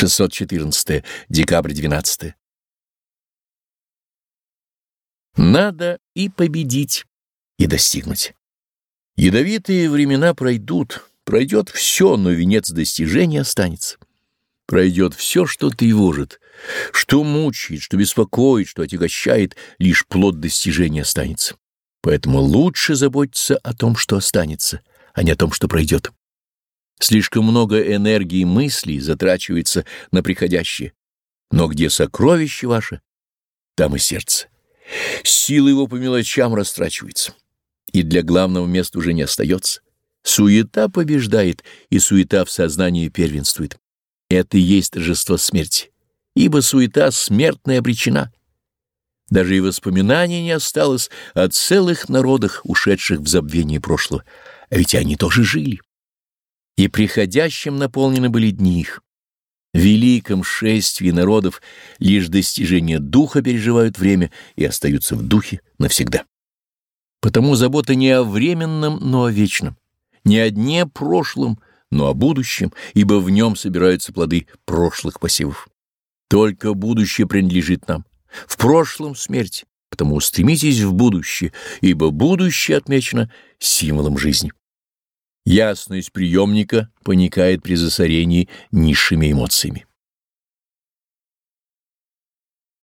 614 декабрь 12 Надо и победить, и достигнуть. Ядовитые времена пройдут, пройдет все, но венец достижения останется. Пройдет все, что тревожит, что мучает, что беспокоит, что отягощает, лишь плод достижения останется. Поэтому лучше заботиться о том, что останется, а не о том, что пройдет. Слишком много энергии мыслей затрачивается на приходящее. Но где сокровище ваше, там и сердце. Сила его по мелочам растрачивается, и для главного места уже не остается. Суета побеждает, и суета в сознании первенствует. Это и есть торжество смерти, ибо суета смертная обречена. Даже и воспоминаний не осталось о целых народах, ушедших в забвение прошлого, а ведь они тоже жили. И приходящим наполнены были дни их. В великом шествии народов лишь достижения духа переживают время и остаются в духе навсегда. Потому забота не о временном, но о вечном, не о дне прошлом, но о будущем, ибо в нем собираются плоды прошлых посевов. Только будущее принадлежит нам. В прошлом смерть, потому устремитесь в будущее, ибо будущее отмечено символом жизни. Ясность приемника поникает при засорении низшими эмоциями.